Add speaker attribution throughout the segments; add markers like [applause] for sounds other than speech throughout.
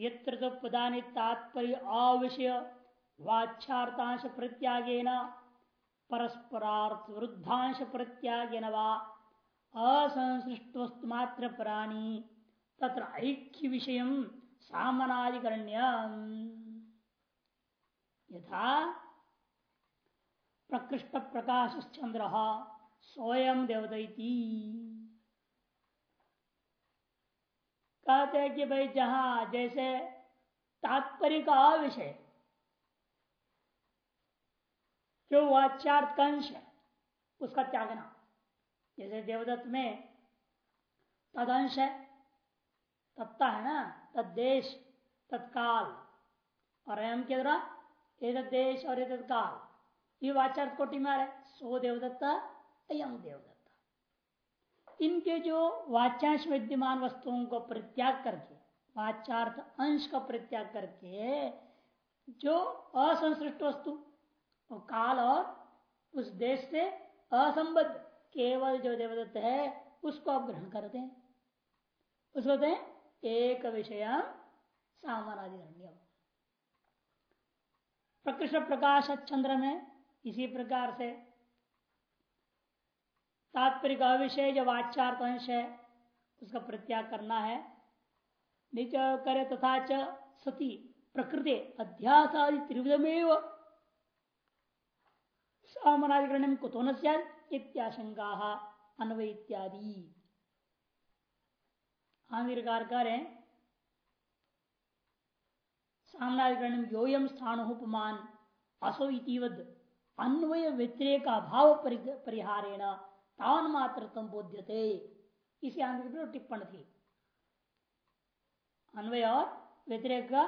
Speaker 1: यत्र तो प्रदानी तात्पर्य अविषय वाच्यार्थांश प्रत्यागेन परस्परार्थ वृद्धांश प्रत्यागेन वा असंसृष्ट वस्तु मात्र प्राणी तत्र ऐक्य विषय सामनाधिकरण्य यथा प्रकृष्ट प्रकाश चंद्र स्वयं देवदती कहते हैं कि भाई जहाँ जैसे तात्पर्य का विषय जो वाच्यार्थ का अंश है, उसका त्यागना जैसे देवदत्त में तदंश है, तत्ता है ना तदेश तत्काल। और अयम के द्वारा एक देश और एक तत्काल। ये वाचार्थ कोटि में आ रहा सो देवदत्ता अयम देवदत्ता। इनके जो वाचांश विद्यमान वस्तुओं को परित्याग करके वाचार्थ अंश का परित्याग करके, जो असंसृष्ट वस्तु, वो काल और उस देश से असंबद्ध, केवल जो देवदत्त है, उसको आप ग्रहण करते हैं उसको हैं, एक विषय सामानाधिकरण्य प्रकृष्ण प्रकाश चंद्र में इसी प्रकार से तात्पर्य विषय जो वाचार्थ अंश है, उसका प्रत्याग करना है। निच करे तथा च सती प्रकृति अध्यास आदि त्रिविधमेव। सामनाधिकरण कुतो न इत्याशंका, अन्वय इत्यादि। आमिरकार करें सामनाधिकरण योयम स्थान उपमान असो इतिवद अन्वय व्यतिरेक अभाव परिहारेण तान मात्र बोध्यते। इसी आंध्र टिप्पण थी। अन्वय और व्यतिरेक का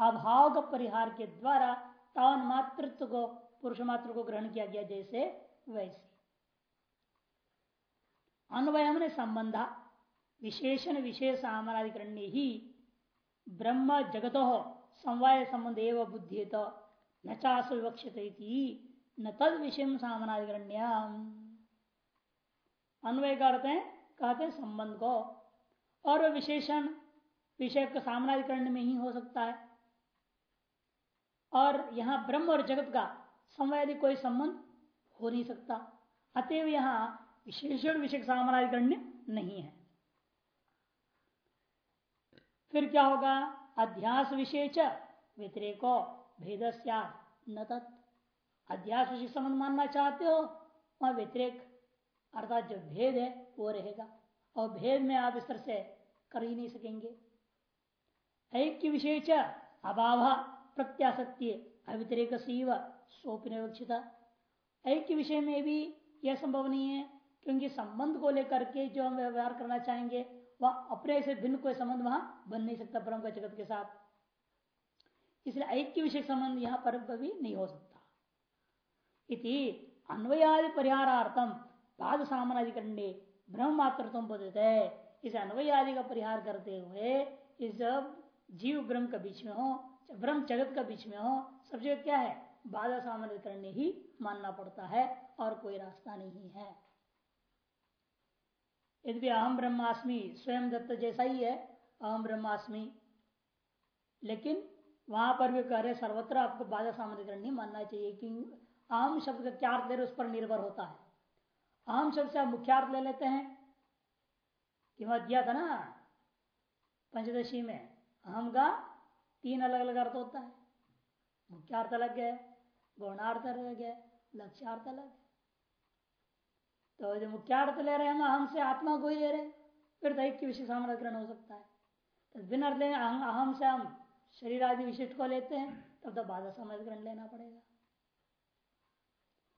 Speaker 1: अभाव का परिहार के द्वारा तावन मातृत्व को, पुरुष मात्र को ग्रहण किया गया जैसे वैसे। अन्वय ने संबंध, विशेषण विशेष सामनाधिकरण्य ही ब्रह्म जगत समवाय संबंध एवं बुद्धि न चासु विवक्षित न तद विषय सामनाधिकरण्य अन्वय करते हैं, कहते हैं संबंध को। और विशेषण विषय का सामनाधिकरण में ही हो सकता है। और यहाँ ब्रह्म और जगत का समवाय कोई संबंध हो नहीं सकता। अतएव यहाँ विशेषण विषय सामनाधिकरण्य नहीं है। फिर क्या होगा? अध्यास विशेष व्यतिरेको भेद न तत्। अध्यास विषय संबंध मानना चाहते हो, वह व्यतिरेक अर्थात जो भेद है, वो रहेगा। और भेद में आप इस तरह से कर ही नहीं सकेंगे। ऐक्य विशेष अभाव प्रत्याशक्ति अव्यतिरेक सोपनिवक्षिता ऐक्य विषय में भी यह संभव नहीं है, क्योंकि संबंध को लेकर के जो हम व्यवहार करना चाहेंगे, वह अपने से भिन्न कोई संबंध वहाँ बन नहीं सकता ब्रह्म का जगत के साथ। इसलिए ऐक्य विषय संबंध यहाँ पर भी नहीं हो सकता। इति अन्वयादि परिहारार्थम पाद सामनाधिकंडे ब्रह्म मात्र तुम बोलते इस अन्वयादि का परिहार करते हुए इस जीव ब्रह्म के बीच में हो ब्रह्म जगत का बीच में हो, सब जगह क्या है? बाधा सामने करने ही मानना पड़ता है और कोई रास्ता नहीं है। यदि अहम ब्रह्मास्मि, स्वयं दत्त जैसा ही है अहम ब्रह्मास्मि। लेकिन वहाँ पर भी कह रहे सर्वत्र आपको बाधा सामने नहीं मानना चाहिए कि अहम शब्द का क्या अर्थ उस पर निर्भर होता है। अहम शब्द से आप मुख्यार्थ ले लेते हैं। कि वह दिया था ना, पंचदशी में, अहम का तीन अलग अलग अर्थ होता है। मुख्यार्थ अलग है, गौणार्थ अलग है, लक्ष्यार्थ अलग है। तो जो मुख्यार्थ ले रहे हैं, हम अहम से आत्मा को ही ले रहे हैं। फिर दैक्य विषय सामग्रहण हो सकता है। तो बिन लेंगे अहम से हम शरीर आदि विशिष्ट को लेते हैं, तब तो बाधा समझ ग्रहण लेना पड़ेगा।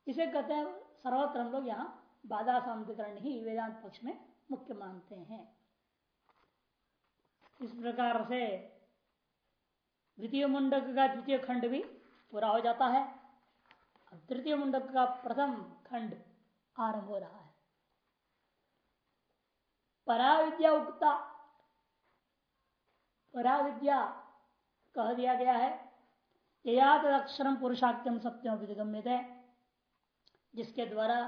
Speaker 1: इसे कहते हैं सर्वत्र हम लोग यहाँ बाधा सामग्रीकरण ही वेदांत पक्ष में मुख्य मानते हैं। इस प्रकार से द्वितीय मुंडक का द्वितीय खंड भी पूरा हो जाता है। तृतीय मुंडक का प्रथम खंड आरंभ हो रहा है। पराविद्या उक्ता, पराविद्या कह दिया गया है याद अक्षरम पुरुषाख्यम सत्यम विधिगम्य जिसके द्वारा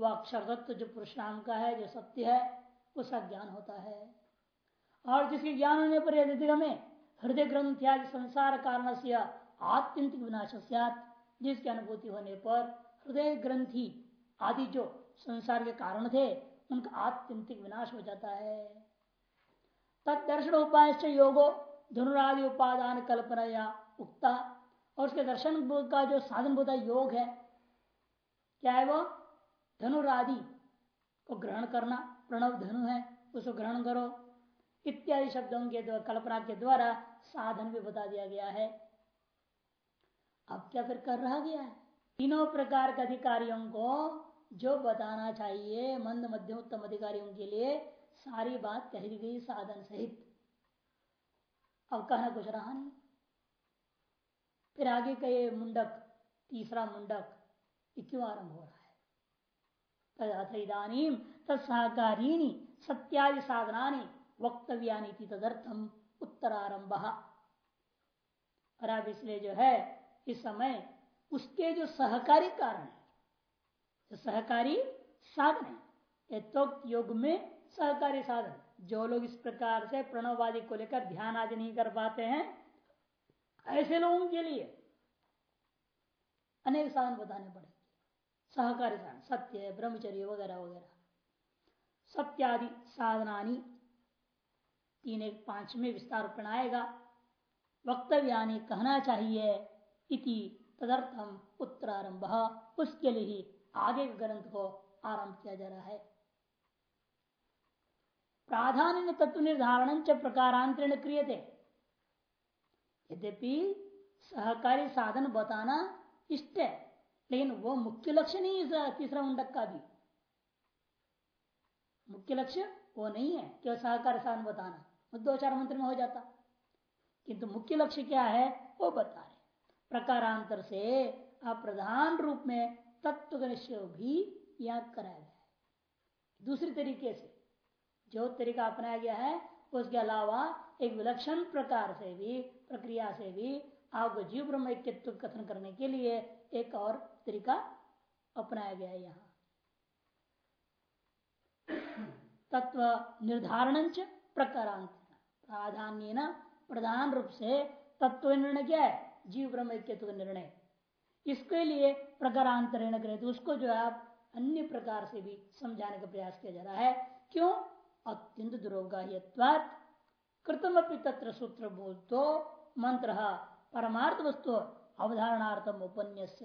Speaker 1: वह अक्षर तत्व जो पुरुष नाम का है, जो सत्य है उसका ज्ञान होता है। और जिसके ज्ञान होने पर हमें हृदय ग्रंथ्यादि संसार कारण से आत्यंतिक विनाश जिसकी अनुभूति होने पर हृदय ग्रंथि आदि जो संसार के कारण थे, उनका आत्यंतिक विनाश हो जाता है। तत्दर्शन उपाय योगो धनुरादि उपादान कल्पना या उक्ता, और उसके दर्शन का जो साधन बोधा योग है, क्या है वो? धनुरादि को ग्रहण करना, प्रणव धनु है, उसको ग्रहण करो। इत्यादि शब्दों के कल्पना के द्वारा साधन भी बता दिया गया है। अब क्या फिर कर रहा गया है? तीनों प्रकार के अधिकारियों को जो बताना चाहिए, मंद मध्यम उत्तम अधिकारियों के लिए, सारी बात कह गई साधन सहित। अब कहना कुछ रहा नहीं। फिर आगे का ये मुंडक, तीसरा मुंडक क्यों आरंभ हो रहा है? इधानी तत्सहकारी सत्यादि साधना वक्तव्या तदर्थम उत्तरारंभ और अब इसलिए जो है, इस समय उसके जो सहकारी कारण है, जो सहकारी साधन है तो योग में सहकारी साधन, जो लोग इस प्रकार से प्रणववादी को लेकर ध्यान आदि नहीं कर पाते हैं, ऐसे लोगों के लिए अनेक साधन बताने पड़े। सहकारी साधन सत्य, ब्रह्मचर्य वगैरह वगैरह। सत्यादि साधनानी तीन एक पाँच में विस्तार आएगा वक्तव्यानी कहना चाहिए इति तदर्थम उत्तरारंभ, उसके लिए ही आगे ग्रंथ को आरंभ किया जा रहा है। प्राधान्य तत्व निर्धारण च प्रकारांतरण क्रिय थे यद्यपि सहकारी साधन बताना इष्ट है लेकिन वो मुख्य लक्ष्य नहीं है तीसरा मुंडक का भी। मुख्य लक्ष्य वो नहीं है केवल सहकारी साधन बताना। दो चार मंत्र में हो जाता। किंतु मुख्य लक्ष्य क्या है? वो बता रहे। प्रकारांतर से अप्रधान रूप में तत्व भी याद कराया गया है। दूसरी तरीके से, जो तरीका अपनाया गया है, उसके अलावा एक विलक्षण प्रकार से भी, प्रक्रिया से भी आपको जीव ब्रह्म कथन करने के लिए एक और तरीका अपनाया गया है यहाँ। तत्व निर्धारण प्रकारांत। प्राधान्य प्रधान रूप से तत्व निर्णय क्या है? जीव ब्रह्म निर्णय। इसके लिए प्रकारांतरण करें तो उसको जो है आप अन्य प्रकार से भी समझाने का प्रयास किया जा रहा है। क्यों? अत्यंत दुरोगाह्यवाद कृतम तत्र सूत्र बोल तो मंत्र, परमार्थ वस्तु अवधारणार्थम उपन्यास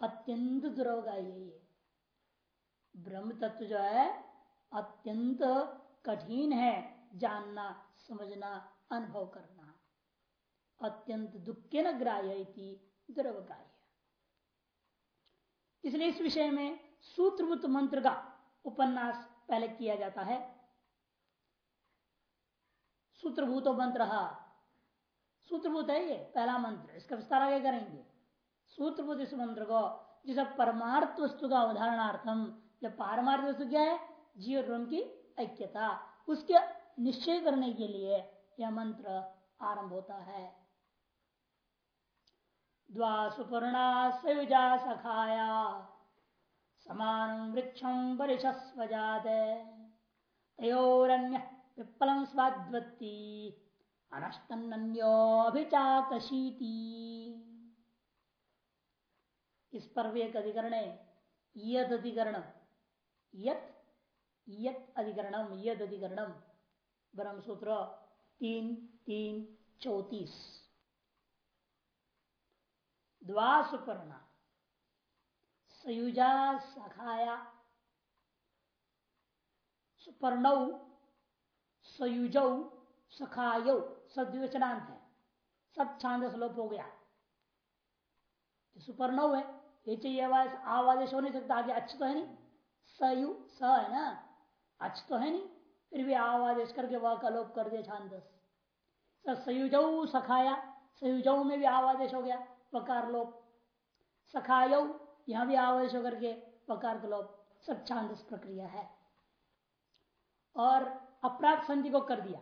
Speaker 1: अत्यंत दुरोगाह्य ब्रह्म तत्व जो है, अत्यंत कठिन है जानना, समझना, अनुभव करना। अत्यंत दुख न ग्राह्य द्रव कार्य इसलिए इस विषय में सूत्रभूत मंत्र का उपन्यास पहले किया जाता है। सूत्रभूत मंत्र सूत्रभूत है ये, पहला मंत्र। इसका विस्तार आगे करेंगे। सूत्रभूत इस मंत्र को, जिसे परमार्थ वस्तु का उदाहरणार्थम जब पारमार्थ वस्तु क्या है? जीव ब्रह्म की ऐक्यता। उसके निश्चय करने के लिए यह मंत्र आरंभ होता है। द्वासुपूर्णा सयुजा सखाया, समान वृक्षम परिशस्वजात, तयोरन्य विप्लम स्वाद्वत्ती। अनष्टन्योभिचाकशीति इस पर एक अधिकरण है, यद अधिकरण। यत यत अधिकरणम, यद अधिकरणम। ब्रह्म सूत्र तीन तीन, चौतीस। द्वासुपर्णा, सयुजा सखाया सुपर्ण, सयुज, सखाय। सद्विवचनांत है। सब छांद स्लोप हो गया। सुपर्ण है, ये चाहिए आवाज़ आवादेश हो नहीं सकता आगे अच्छ तो है नहीं। सयु स है ना? अच्छ तो है नहीं। फिर भी आवादेश करके वह का लोप कर दिया छांदस सयुज सखाया, सयुज में भी आवादेश हो गया, वकार लोप। सखाय, यहाँ भी आवेश होकर के वकार का लोप सब छांदस प्रक्रिया है। और अप्राप्त संधि को कर दिया।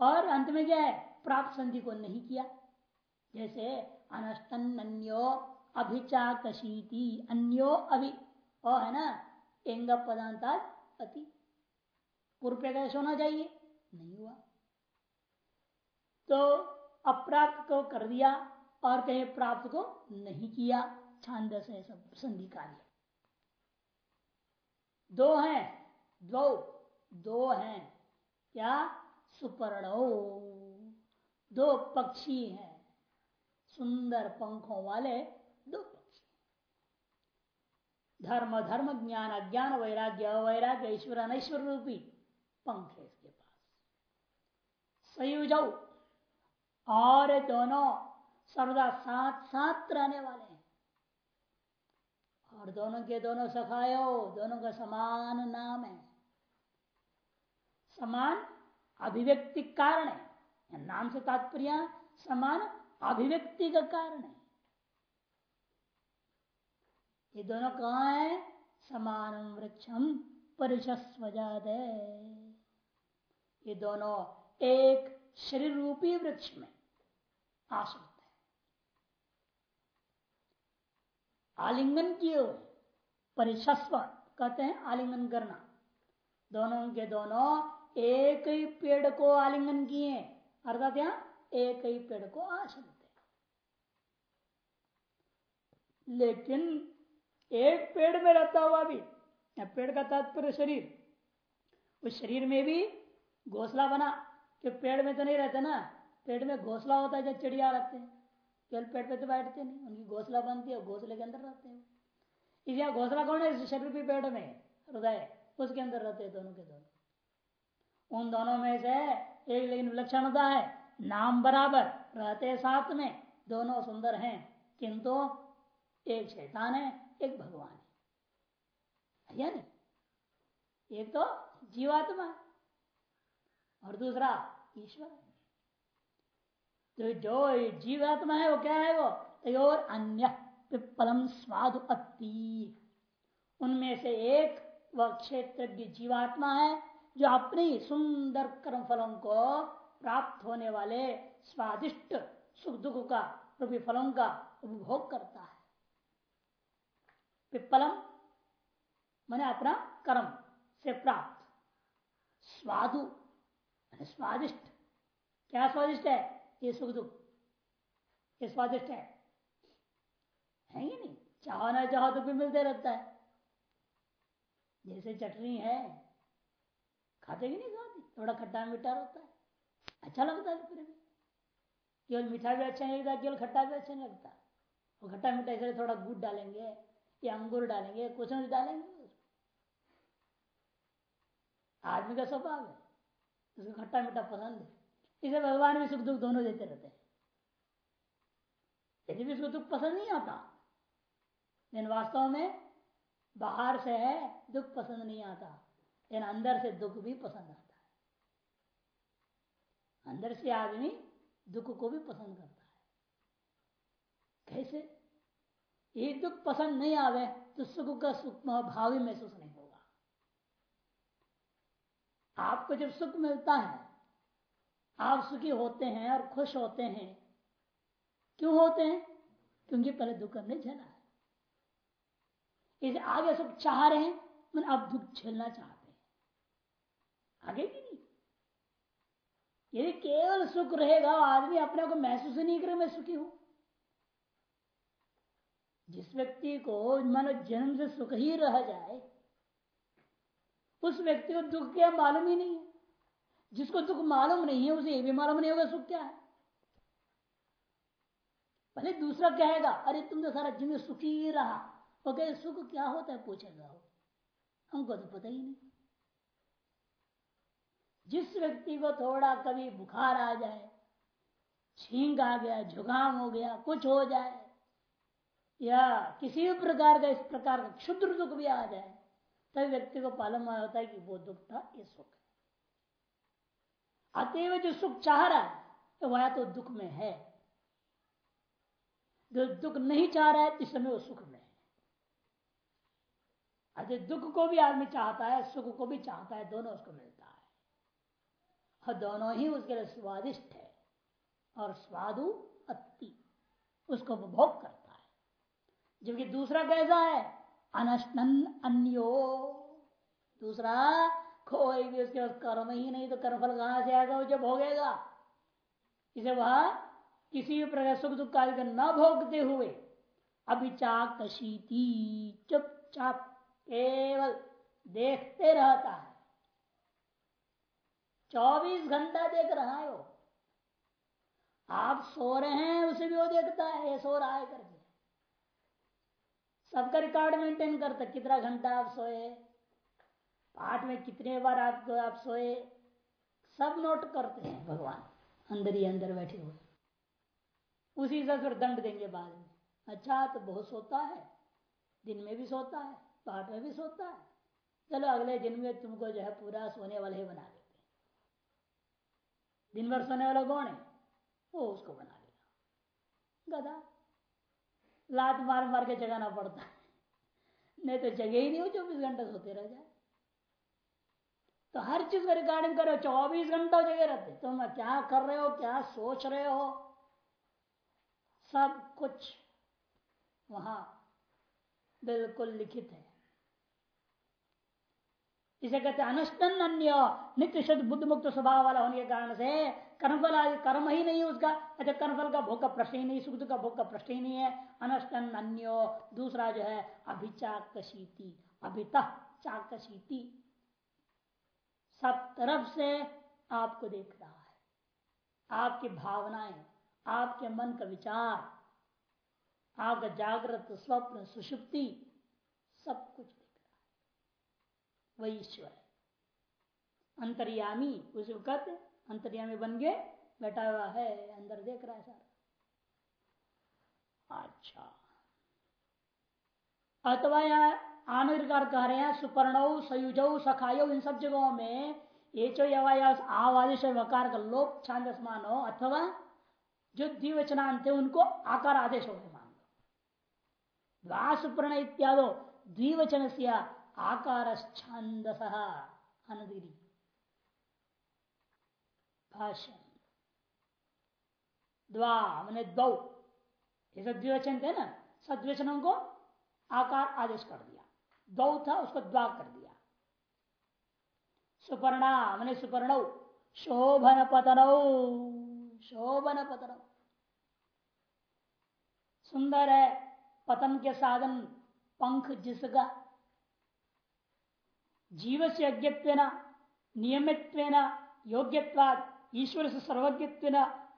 Speaker 1: और अंत में क्या है, प्राप्त संधि को नहीं किया। जैसे अनस्तन अन्यो अभिचाकशीति, अन्यो अभि, ओ, है ना, एंग पदांत अति। पूर्व प्रकाश होना चाहिए? नहीं हुआ। तो अप्राप्त को कर दिया और कहीं प्राप्त को नहीं किया। छांद से सब, संधि कार्य। दो हैं दो दो हैं। क्या? सुपर्ण। दो पक्षी हैं। सुंदर पंखों वाले दो पक्षी धर्म धर्म, ज्ञान, अज्ञान, वैराग्य वैराग्य ईश्वर, अनैश्वर रूपी पंख है इसके पास। संयुज और दोनों सर्वदा साथ साथ रहने वाले हैं। और दोनों के दोनों सखायो, दोनों का समान नाम है। समान अभिव्यक्ति कारण है। नाम से तात्पर्य समान अभिव्यक्ति का कारण है। ये दोनों कहा है? समान वृक्षम परिशस्वजात ये दोनों एक शरीर रूपी वृक्ष में आश्रित है। आलिंगन किए हुए परिशस्व कहते हैं आलिंगन करना। दोनों के दोनों एक ही पेड़ को आलिंगन किए, अर्थात यहाँ एक ही पेड़ को है। लेकिन एक पेड़ में रहता हुआ भी पेड़ का तात्पर्य शरीर, उस शरीर में भी घोसला बना, कि पेड़ में तो नहीं रहते ना, पेड़ में घोसला होता है जब चिड़िया रहते हैं, केवल पेड़ पे तो बैठते नहीं, उनकी घोसला बनती है घोसले के अंदर रहते हैं। इसलिए घोसला कौन है? शरीर भी पेड़ में, हृदय, उसके अंदर रहते हैं दोनों के दोनों। उन दोनों में से एक लेकिन विलक्षणता है। नाम बराबर, रहते साथ में दोनों सुंदर हैं, किंतु एक शैतान है, एक भगवान है। या नहीं एक तो जीवात्मा है और दूसरा ईश्वर तो जो जीवात्मा है, वो क्या है वो? तयोर अन्य पिप्पलम स्वादु अति। उनमें से एक वह क्षेत्र जीवात्मा है जो अपनी सुंदर कर्म फलों को प्राप्त होने वाले स्वादिष्ट सुख दुख का रूपी फलों का उपभोग करता है। पिप्पलम, मैंने अपना कर्म से प्राप्त। स्वादु स्वादिष्ट। क्या स्वादिष्ट है? ये सुख दुख। ये स्वादिष्ट है। है ही नहीं। चाहो ना चाहो तो भी मिलते रहता है। जैसे चटनी है खाते कि नहीं खाते? थोड़ा खट्टा मीठा रहता है। अच्छा लगता है फिर भी केवल मीठा भी अच्छा नहीं लगता, केवल खट्टा भी अच्छा नहीं लगता। वो खट्टा मीठा इसलिए थोड़ा गुड़ डालेंगे या अंगूर डालेंगे, कुछ नहीं डालेंगे आदमी का स्वभाव है, उसको खट्टा मीठा पसंद है। इसे भगवान भी सुख दुख दोनों देते रहते हैं। यदि भी उसको दुख पसंद नहीं आता, लेकिन वास्तव में बाहर से है, दुख पसंद नहीं आता। लेकिन अंदर से दुख भी पसंद आता है। अंदर से आदमी दुख को भी पसंद करता है। कैसे? ये दुख पसंद नहीं आवे तो सुख का सुख भाव ही महसूस नहीं होगा। आपको जब सुख मिलता है, आप सुखी होते हैं और खुश होते हैं, क्यों होते हैं? क्योंकि पहले दुख हमने झेला है। इसे आगे सुख चाह रहे हैं, मैंने अब दुख झेलना चाहते हैं। आगे भी नहीं। यदि केवल सुख रहेगा, आदमी अपने को महसूस नहीं करे मैं सुखी हूँ। जिस व्यक्ति को मानो जन्म से सुख ही रह जाए, उस व्यक्ति को दुख क्या मालूम ही नहीं है। जिसको दुख मालूम नहीं है, उसे ये भी मालूम नहीं होगा सुख क्या है। भले दूसरा कहेगा, अरे तुम तो सारा जिम्मे सुखी ही रहा। वो कहे, सुख क्या होता है? पूछेगा वो। हमको तो पता ही नहीं। जिस व्यक्ति को थोड़ा कभी बुखार आ जाए, छींक आ गया, जुकाम हो गया, कुछ हो जाए, या किसी भी प्रकार का इस प्रकार का क्षुद्र दुख भी आ जाए तब व्यक्ति को पालन होता है कि वो दुख था, ये सुख है। अतएव जो सुख चाह रहा है तो वह तो दुख में है। जो दुख नहीं चाह रहा है, इस समय वो सुख में है। अरे दुख को भी आदमी चाहता है, सुख को भी चाहता है, दोनों उसको मिलता है। और दोनों ही उसके लिए स्वादिष्ट है। और स्वादु अति, उसको उपभोग करता है। जबकि दूसरा कैसा है? अनशन अन्यो। दूसरा, कोई भी उसके पास कर्म ही नहीं तो कर्मफल कहाँ से आएगा? वो जब भोगेगा। इसे वह किसी भी प्रकार सुख दुख कार्य न भोगते हुए अभिचाकशीति चुपचाप केवल देखते रहता है। चौबीस घंटा देख रहा है वो। आप सो रहे हैं, उसे भी वो देखता है, ये सो रहा है करके। सबका रिकॉर्ड मेंटेन करता, कितना घंटा आप सोए? पाठ में कितने बार आपको आप सोए? सब नोट करते हैं भगवान, अंदर ही अंदर बैठे हुए। उसी से फिर दंड देंगे बाद में। अच्छा तो बहुत सोता है। दिन में भी सोता है, पाठ में भी सोता है। चलो अगले दिन में तुमको जो है पूरा सोने वाले ही बना दिन भर सोने वाला कौन है? वो उसको बना देगा गधा। लात मार मार के जगाना पड़ता है। नहीं तो जगह ही नहीं हो चौबीस घंटा सोते रह जाए। तो हर चीज़ का रिकॉर्डिंग करो, चौबीस घंटा जगह रहते तुम क्या कर रहे हो, क्या सोच रहे हो? सब कुछ वहाँ बिल्कुल लिखित है। इसे कहते अनुष्टन अन्य नित्य शुद्ध बुद्ध मुक्त स्वभाव वाला होने के कारण से कर्मफल आदि कर्म ही नहीं उसका। अच्छा कर्मफल का भोग का प्रश्न ही नहीं, सुख का भोग का प्रश्न ही नहीं है। अनुष्टन अन्य दूसरा जो है, अभिचाकशीति, अभिता चाकशीति। सब तरफ़ से आपको देख रहा है। आपकी भावनाएँ, आपके मन का विचार, आपका जागृत स्वप्न, सुषुप्ति, सब कुछ वही ईश्वर है। अंतर्यामी, उसे कहते अंतर्यामी बन गए, बैठा हुआ है, अंदर देख रहा है सर। अच्छा। अथवा यह आनंदकार कह रहे हैं सुपर्णव सयुज, सखायो, इन सब जगहों में ये चो आवादेश वकार का लोप छांद समान हो अथवा जो द्विवचनांत है उनको आकार आदेश हो मान लो द्वासुपर्ण इत्यादो द्विवचन से आकार छंदस भाषण द्वा दौ ये थे ना? सद्विवचनों को आकार आदेश कर दिया। दौ था, उसको द्वा कर दिया। सुपर्णा, मैंने सुपर्ण। शोभन पतन शोभन पतन सुंदर है पतन के साधन, पंख जिसका जीव से यज्ञत्व नियमित्व योग्यवाद ईश्वर से सर्वज्ञत्व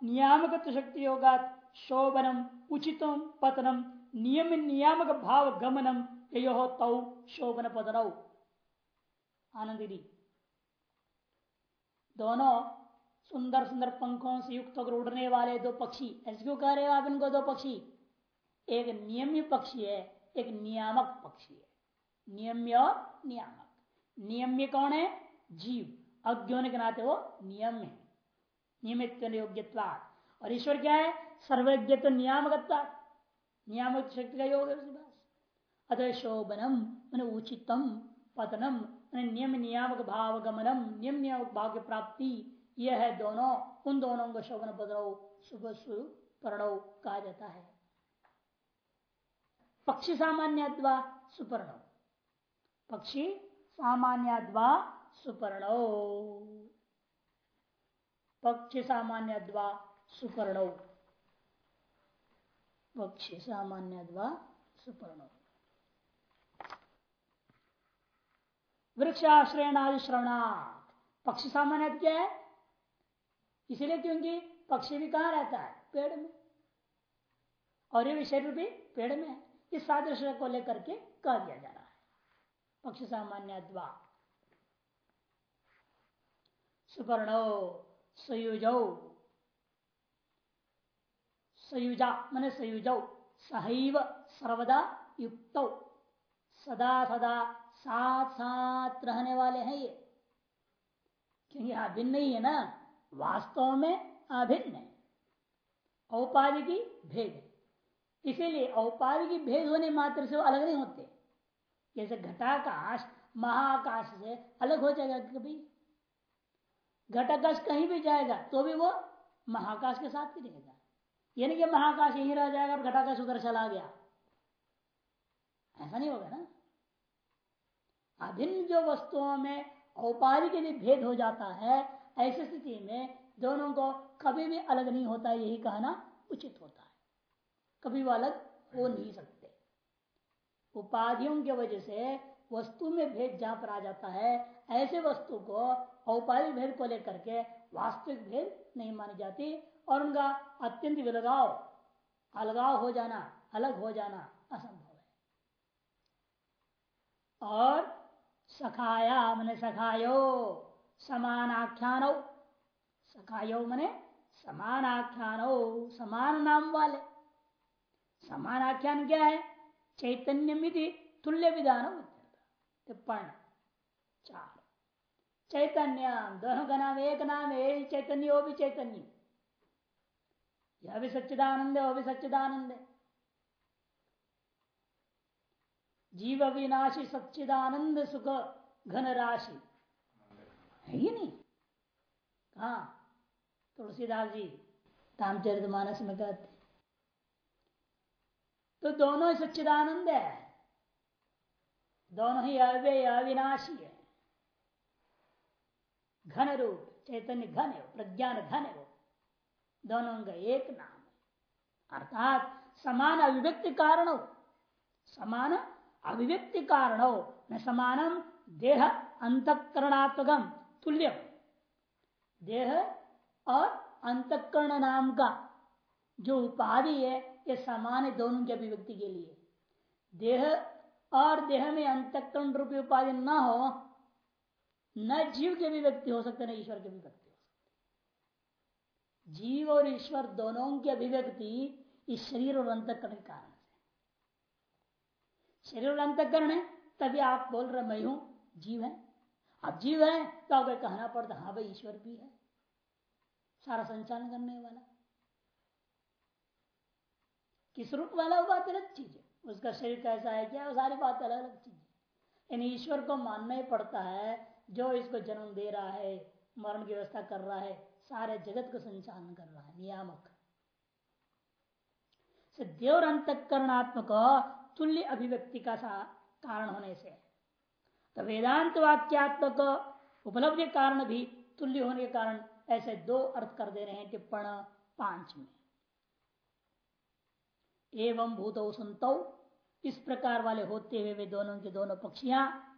Speaker 1: नियामक शक्ति योगा शोभनम उचितम पतनम नियम नियामक भाव गमनम यो तौ शोभन पदनौ आनंदिनी दोनों सुंदर सुंदर पंखों से युक्त होकर उड़ने वाले दो पक्षी, ऐसे क्यों कह रहे हो आप इनको दो पक्षी? एक नियम्य पक्षी है, एक नियामक पक्षी है। नियम्य और नियामक। नियम्य कौन है? जीव। अज्ञ होने के नाते वो नियम है। नियमित योग्यवाद और ईश्वर क्या है? सर्वज्ञ तो नियामक नियामक शक्ति का योग है उसके पास। अतः शोभनम, मन उचितम, पतनम नियम नियामक भाव गमनम नियम नियामक भाव की प्राप्ति यह है दोनों। उन दोनों को शोभन पदरव सुबह सुपर्णव कहा जाता है। पक्षी सामान्य सुपर्ण। पक्षी सामान्य सुपर्ण। पक्षी सामान्य सुपर्ण। पक्षी सामान्य सुपर्ण। वृक्षाश्रयणादि श्रवणार्थ पक्षी सामान्य क्या है? इसलिए क्योंकि पक्षी भी कहा रहता है? पेड़ में। और ये भी शरीर भी पेड़ में है। इस सादृश्य को लेकर के कह दिया जा रहा है पक्षी सामान्य सुपर्णो सयुजौ, सयुजा, मैंने सयुजौ, सहैव सर्वदा युक्त। सदा सदा, साथ साथ रहने वाले हैं ये। क्योंकि अभिन्न नहीं है ना, वास्तव में अभिन्न है। औपाधिकी भेद। इसीलिए औपाधिकी भेद होने मात्र से वो अलग नहीं होते। जैसे घटाकाश, महाकाश से अलग हो जाएगा कभी। घटाकाश कहीं भी जाएगा तो भी वो महाकाश के साथ ही रहेगा। यानी कि महाकाश यहीं रह जाएगा और घटाकाश उधर चला गया। ऐसा नहीं होगा ना? अभिन्न जो वस्तुओं में औपाधिक यदि भेद हो जाता है, ऐसी स्थिति में दोनों को कभी भी अलग नहीं होता, यही कहना उचित होता है। कभी वो अलग हो नहीं सकते। उपाधियों के वजह से वस्तु में भेद जहाँ पर आ जाता है, ऐसे वस्तु को औपाधिक भेद को लेकर के वास्तविक भेद नहीं मानी जाती और उनका अत्यंत विलगाव, अलगाव हो जाना, अलग हो जाना असंभव है। और सखाया मैंने सखायो समान आख्यान सखायो मैंने समान आख्यान समान नाम वाले। समान आख्यान क्या है? चैतन्य मिति तुल्य विधान टिप्पण चार। चैतन्य दोनों का नाम एक नाम है चैतन्य वो भी चैतन्य यह भी सच्चिदानंद है वो भी सच्चिदानंद है जीव अविनाशी सच्चिदानंद सुख घन राशि है ही नहीं? कहा तुलसीदास जी रामचरित मानस में कहते तो दोनों ही सच्चिदानंद है। दोनों ही अव्यय अविनाशी है। घन रूप, चैतन्य घन है प्रज्ञान घन है दोनों का एक नाम है। अर्थात समान अभिव्यक्ति कारण हो समान अभिव्यक्ति कारण हो न समानम देह अंतकरणात्मकम तुल्य देह और अंतकरण नाम का जो उपाधि है ये समान दोनों की अभिव्यक्ति के लिए। देह और देह में अंतकरण रूपी उपाधि न हो, न जीव की अभिव्यक्ति हो सकते, न ईश्वर की अभिव्यक्ति हो सकती। जीव और ईश्वर दोनों की अभिव्यक्ति इस शरीर और अंतकरण के कारण से शरीर और अंतकरण है, तभी आप बोल रहे मैं हूँ, जीव है। अब जीव है तो आपको कहना पड़ता हाँ भाई, ईश्वर भी है। सारा संचालन करने वाला। किस रूप वाला वो बात अलग चीज़ है। उसका शरीर कैसा है क्या वो सारी बात अलग अलग चीज़ है। यानी ईश्वर को मानना ही पड़ता है, जो इसको जन्म दे रहा है, मरण की व्यवस्था कर रहा है, सारे जगत को संचालन कर रहा है, नियामक। देवर अंत अंतकरणात्मक तुल्य अभिव्यक्ति का सा कारण होने से तो वेदांत वाक्यात्मक उपलब्धि कारण भी तुल्य होने के कारण ऐसे दो अर्थ कर दे रहे हैं, टिप्पण पाँच में। एवं भूत संत। इस प्रकार वाले होते हुए वे दोनों के दोनों पक्षियाँ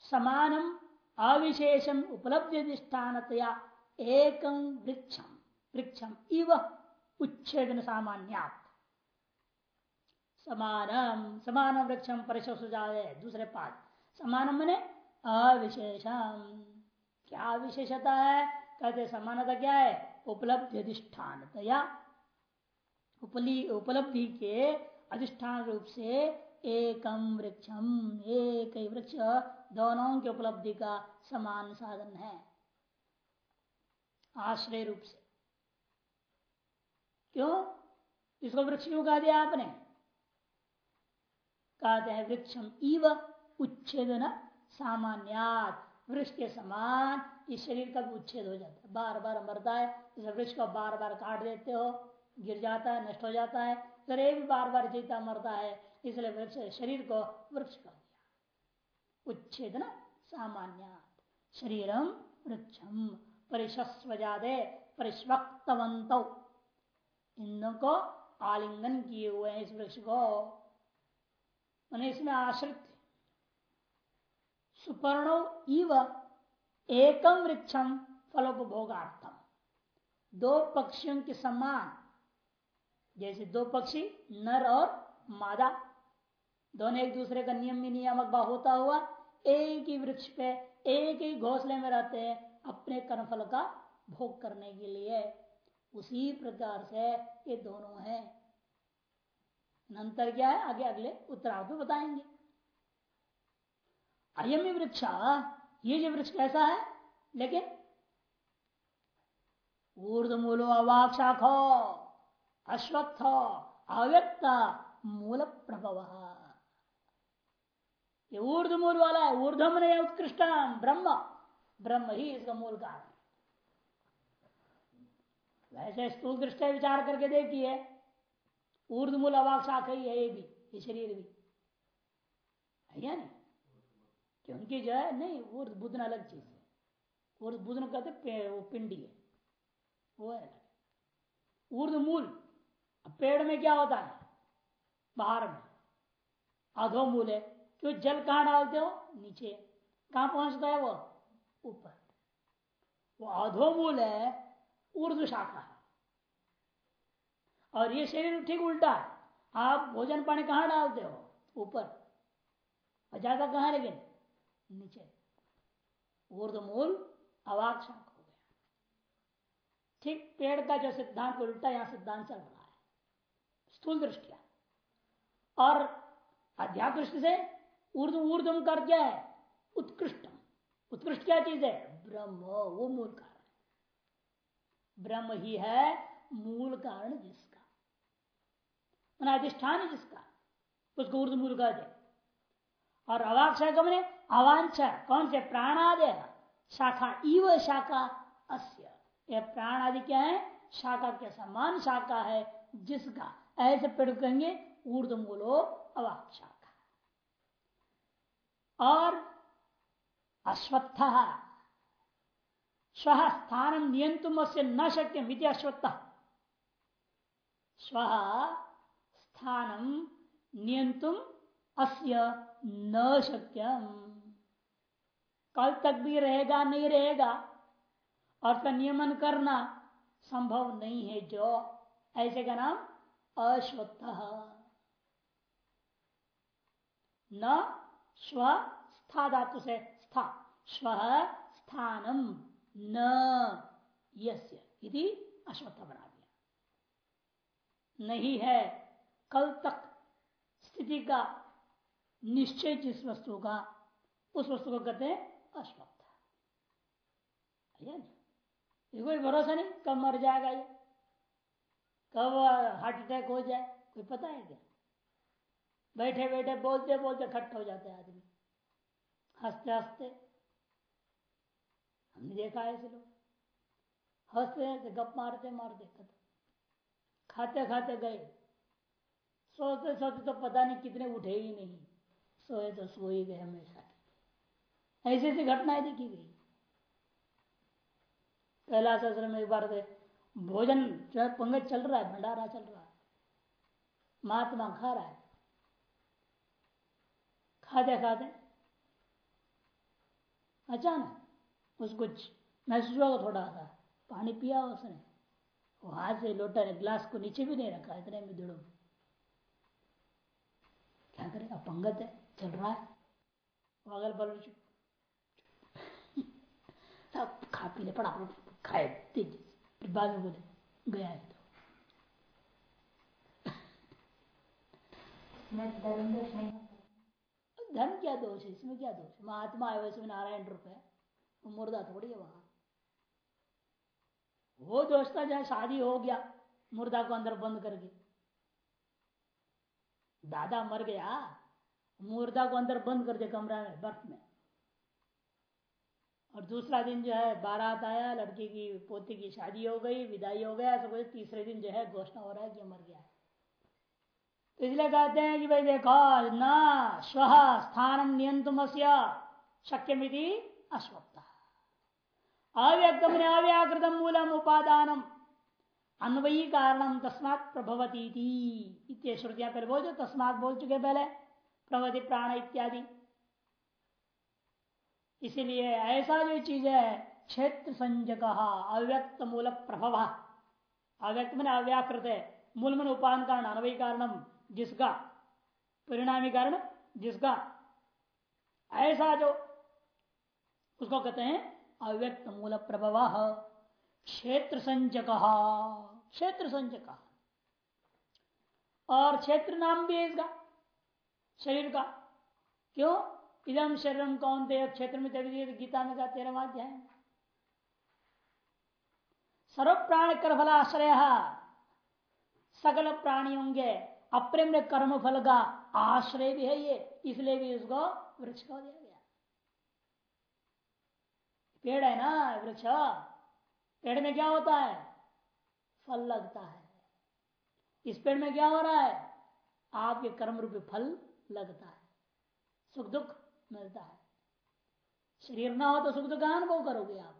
Speaker 1: समानम, अविशेषम, उपलब्धि अधिष्ठानतया एकम वृक्षम। वृक्षम इव उच्छेदन सामान्य समानम समान वृक्षम परिशोष दूसरे पाद। समान मने अविशेषम। क्या विशेषता है? कहते समानता क्या है? उपलब्धि अधिष्ठानतया उपलब्धि के अधिष्ठान रूप से एकम वृक्षम एक वृक्ष दोनों की उपलब्धि का समान साधन है। आश्रय रूप से। क्यों? इसको वृक्ष क्यों कहा दिया आपने। कहते हैं वृक्षम इव उच्छेदन सामान्यात। वृक्ष के समान इस शरीर का भी उच्छेद हो जाता है। बार बार मरता है, जैसे वृक्ष को बार बार काट देते हो गिर जाता है, नष्ट हो जाता है फिर भी बार बार जीता, मरता है, इसलिए वृक्ष, शरीर को वृक्ष कर दिया। उच्छेदन सामान्य शरीरम वृक्षम परिशस्वजादे परिश्वक्तवंत इन को आलिंगन किए हुए हैं इस वृक्ष को। मैंने इसमें आश्रित सुपर्णो इव एकम वृक्षम फलोपभोगार्थम दो पक्षियों के समान जैसे दो पक्षी, नर और मादा। दोनों एक दूसरे का नियम नियामक होता हुआ एक ही वृक्ष पे, एक ही घोसले में रहते हैं अपने कर्मफल का भोग करने के लिए। उसी प्रकार से ये दोनों हैं। नंतर क्या है? आगे अगले उत्तरार्थ में बताएँगे। अयम वृक्ष, ये जो वृक्ष कैसा है? लेकिन ऊर्द मूलो अवाक शाखो अश्वत्थ अव्यक्त मूल प्रभव ये ऊर्ध मूल वाला है ऊर्धम ने उत्कृष्ट ब्रह्म। ब्रह्म ही इसका मूल कारण वैसे स्थूल दृष्टि विचार करके देखिए ऊर्ध मूल अवाक शाख ही है ये भी, ये शरीर भी। है या नहीं? क्योंकि जो है, नहीं ऊर्ध बुद्धन अलग चीज़ है। और बुधन कहते वो पिंडी है। वो है। ऊर्द मूल पेड़ में क्या होता है? बाहर में। अधो मूल। है क्यों? जल कहाँ डालते हो? नीचे। कहाँ पहुँचता है वो? ऊपर। वो अधो मूल है ऊर्द शाखा है। और ये शरीर ठीक उल्टा है। आप भोजन पानी कहाँ डालते हो? ऊपर। ज़्यादा कहाँ लेकिन? नीचे। ऊर्द मूल, अवाक शाखा हो गया। ठीक पेड़ का जो सिद्धांत, उल्टा यहाँ सिद्धांत चल रहा स्थूल दृष्टिया और अध्यात्म दृष्टि से ऊर्द ऊर्धम कर क्या है, उत्कृष्टम। उत्कृष्ट क्या चीज़ है? ब्रह्म, वो मूल कारण ब्रह्म ही है मूल कारण जिसका। मैंने अधिष्ठान है जिसका। उसको ऊर्द मूल कर दे और अवाक्षय का मैंने अवांछा, कौन से? प्राणादय। शाखा इव शाखा अस्य। यह प्राण आदि क्या है? शाखा के समान शाखा है जिसका। ऐसे पेड़ कहेंगे ऊर्द मूलो और अश्वत्थ, स्व स्थान नियंतुम से न शक्य मिति अश्वत्थ। स्व स्थान नियंतुम अस्य न शक्यम। कल तक भी रहेगा, नहीं रहेगा और का नियमन करना संभव नहीं है जो। ऐसे का नाम अश्वत्थ। न स्व स्था धातु से स्था, स्व स्थानम न यस्य अश्वत्थ बना दिया। नहीं है, कल तक स्थिति का निश्चय जिस वस्तु का, उस वस्तु को कहते हैं अश्वत्थ। कोई भरोसा नहीं कब मर जाएगा ये। कब हार्ट अटैक हो जाए, कोई पता है क्या? बैठे बैठे, बोलते बोलते खट हो जाते आदमी। हँसते हँसते। हमने देखा है ऐसे लोग हँसते हँसते गप मारते मारते, खत्म। खाते खाते गए। सोते सोते तो पता नहीं कितने उठे ही नहीं। सोए तो सो ही गए हमेशा। ऐसी ऐसी घटनाएँ देखी गई। कैलाश आश्रम में एक बार थे भोजन पंगत चल रहा है, भंडारा चल रहा है। महात्मा खा रहा है। खाते खाते। अचानक उसको महसूस हुआ थोड़ा सा। पानी पिया उसने। वो हाथ से लोटा ने, गिलास को नीचे भी नहीं रखा, इतने में दिड़ो क्या करेगा? पंगत है, चल रहा है। अगल बगल [laughs] सब खा पी ले पड़ा खाए तेज बाद में बोले गया है तो। धर्म क्या दोष है? इसमें क्या दोष महात्मा है वैसे नारायण रूप है। वो मुर्दा थोड़ी है वहाँ। वो दोष था जहाँ शादी हो गया मुर्दा को अंदर बंद करके। दादा मर गया मुर्दा को अंदर बंद कर दिया कमरा में बर्फ़ में। और दूसरा दिन जो है बारात आया, लड़की की, पोती की शादी हो गई, विदाई हो गया सब तीसरे दिन जो है घोषणा हो रहा है कि मर गया तो इसलिए कहते हैं कि भाई देखो, न स्व स्थान नियंतुम शक्य मिति अश्वत्थ अव्यक्तम अव्याकृत मूलम उपादानम। अन्वयी कारणम तस्मात प्रभवती श्रुतियाँ पहले बोल तस्मात बोल चुके पहले प्रभवती प्राण इत्यादि। इसीलिए ऐसा जो चीज़ है, क्षेत्र संजक अव्यक्त मूल प्रभव। अव्यक्त मैंने अव्याकृत है। मूल मन उपान कारण, अनवय कारणम, जिसका। परिणामी कारण, जिसका। ऐसा जो उसको कहते हैं, अव्यक्त मूल प्रभव। क्षेत्र संजक क्षेत्र संजक और क्षेत्र नाम भी है इसका, शरीर का। क्यों? इदम शरीरम कौन दे क्षेत्र में गीता में का तेरहवा अध्याय सर्व प्राण कर फलाश्रय सकल प्राणी होंगे अप्रेम कर्म फल का आश्रय भी है ये इसलिए भी उसको वृक्ष को दिया गया। पेड़ है ना वृक्ष? पेड़ में क्या होता है? फल लगता है। इस पेड़ में क्या हो रहा है? आपके कर्म रूपी फल लगता है। सुख दुख मिलता है। शरीर ना हो तो सुख दुख अनुभव करोगे आप।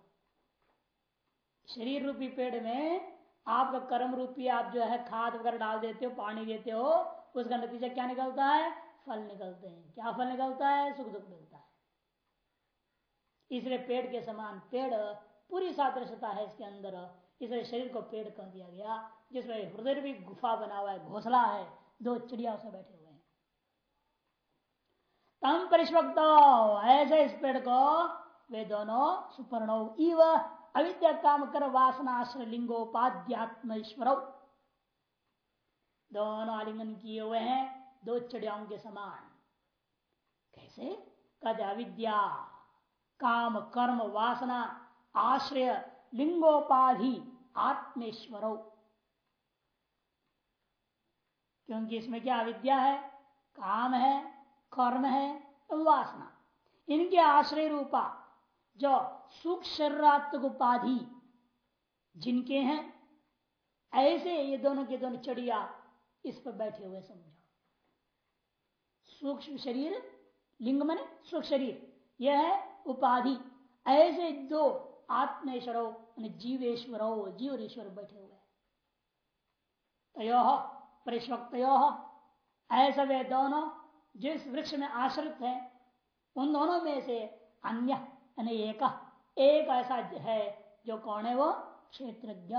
Speaker 1: शरीर रूपी पेड़ में आपका कर्म रूपी आप जो है खाद वगैरह डाल देते हो, पानी देते हो, उसका नतीजा क्या निकलता है? फल निकलते हैं। क्या फल निकलता है? सुख दुख मिलता है। इसलिए पेड़ के समान पेड़ पूरी सादृश्यता है इसके अंदर। इसलिए शरीर को पेड़ कह दिया गया, जिसमें हृदय भी गुफा बना हुआ है, घोसला है, दो चिड़िया उसमें बैठे हुए तम परिष्वक्त। ऐसे इस पेड़ को वे दोनों सुपर्ण इव अविद्या काम कर वासनाश्र लिंगोपाध्यात्म ईश्वर। दोनों आलिंगन किए हुए हैं, दो चिड़ियाओं के समान। कैसे? कद अविद्या, काम, कर्म, वासना, आश्रय, लिंगोपाधि, आत्मेश्वर। क्योंकि इसमें क्या अविद्या है? काम है कर्म है, वासना। इनके आश्रय रूपा जो सुख शरीरात्मक उपाधि जिनके हैं, ऐसे ये दोनों के दोनों चढ़िया इस पर बैठे हुए समझो। सूक्ष्म शरीर, लिंग मने सूक्ष्म शरीर, यह है उपाधि। ऐसे दो आत्मेश्वरो जीवेश्वर जीव ईश्वर बैठे हुए तयो परिष्वक्त ऐसा वे दोनों जिस वृक्ष में आश्रित है, उन दोनों में से अन्य एक एक ऐसा है जो कौन है वो? क्षेत्रज्ञ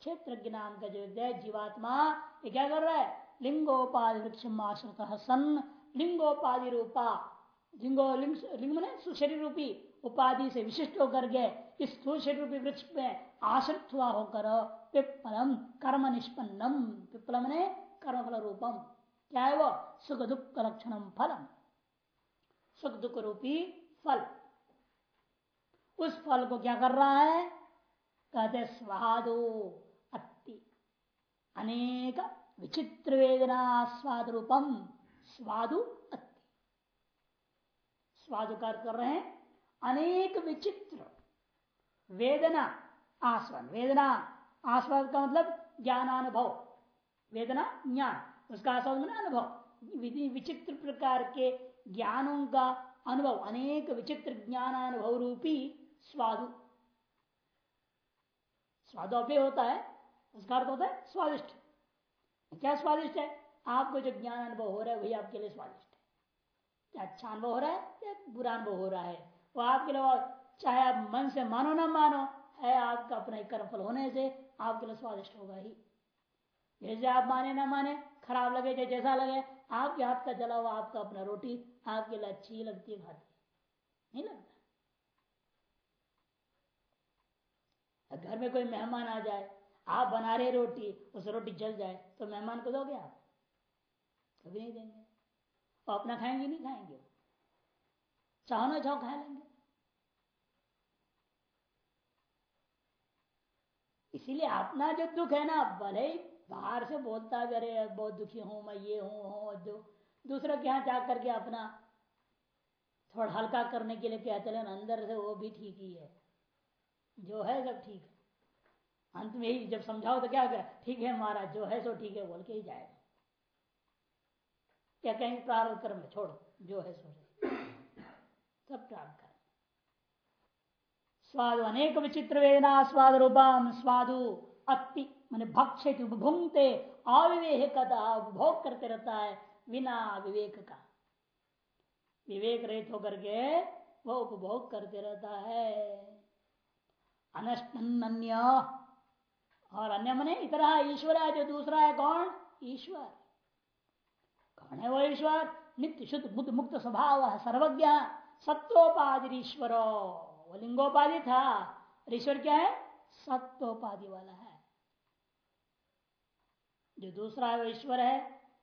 Speaker 1: क्षेत्रज्ञ नाम का जो जीवात्मा, ये क्या कर रहा है? लिंगोपाधि वृक्ष आश्रित सन। लिंगोपाधि रूपा, लिंगो, लिंग लिंग मैंने शरीर रूपी उपाधि से विशिष्ट होकर के इस स्थूल शरीर रूपी वृक्ष में आश्रित हुआ होकर पिप्पलम, कर्म निष्पन्नम। पिप्पलम ने कर्म फल रूपम। क्या है वो? सुख दुख लक्षणम फलम। सुख दुख रूपी फल। उस फल को क्या कर रहा है? कहते स्वादो अति अनेक विचित्र वेदना स्वाद रूपम स्वादु अति स्वादुकार कर रहे हैं, अनेक विचित्र वेदना, आस्वाद। वेदना, आस्वाद का मतलब ज्ञानानुभव। वेदना, ज्ञान। उसका आस्वाद मैंने अनुभव विचित्र प्रकार के ज्ञानों का अनुभव, अनेक विचित्र ज्ञान अनुभव रूपी स्वादु। स्वादोपय होता है, उसका अर्थ होता है स्वादिष्ट। क्या स्वादिष्ट है? आपको जो ज्ञान अनुभव हो रहा है, वही आपके लिए स्वादिष्ट है। क्या अच्छा अनुभव हो रहा है या बुरा अनुभव हो रहा है, वो आपके लिए चाहे आप मन से मानो ना मानो, है आपका अपना कर्म फल होने से आपके लिए स्वादिष्ट होगा ही। जैसे आप माने ना माने खराब लगे चाहे जैसा लगे, आपके हाथ का जला हुआ, आपका अपना रोटी, आपके लिए अच्छी लगती है खाती नहीं लगता? घर में कोई मेहमान आ जाए, आप बना रहे रोटी, उस रोटी जल जाए तो मेहमान को दोगे आप? कभी नहीं देंगे। वो अपना खाएँगे, नहीं खाएँगे चाहो ना चाहो खा लेंगे। इसीलिए अपना जो दुख है ना, भले ही बाहर से बोलता है अरे बहुत दुखी हूँ मैं, ये हूँ हूँ, जो दूसरे यहाँ जा करके अपना थोड़ा हल्का करने के लिए क्या चले, अंदर से वो भी ठीक ही है। जो है सब ठीक। है अंत में ही जब समझाओ तो क्या ठीक है महाराज, जो है सो ठीक है, बोल के ही जाएगा। क्या कहेंगे, प्रारंभ कर्म छोड़ो, जो है सो सब प्रारंभ कर। स्वादु अनेक विचित्र वेदना, स्वाद रूपम, स्वादु अति मैंने भक्ष्य उपभुंगते अविवेक उपभोग करते रहता है, बिना विवेक का। विवेक रहित होकर के वह उपभोग करते रहता है। अनष्टन्य और अन्य मने इतना ईश्वर है, जो दूसरा है कौन? ईश्वर। कौन है वो ईश्वर? नित्य शुद्ध बुद्ध मुक्त स्वभाव है, सर्वज्ञ सत्वोपाधि ईश्वर। वो लिंगोपाधि था। ईश्वर क्या है? सत्वोपाधि वाला है। जो दूसरा है ईश्वर है,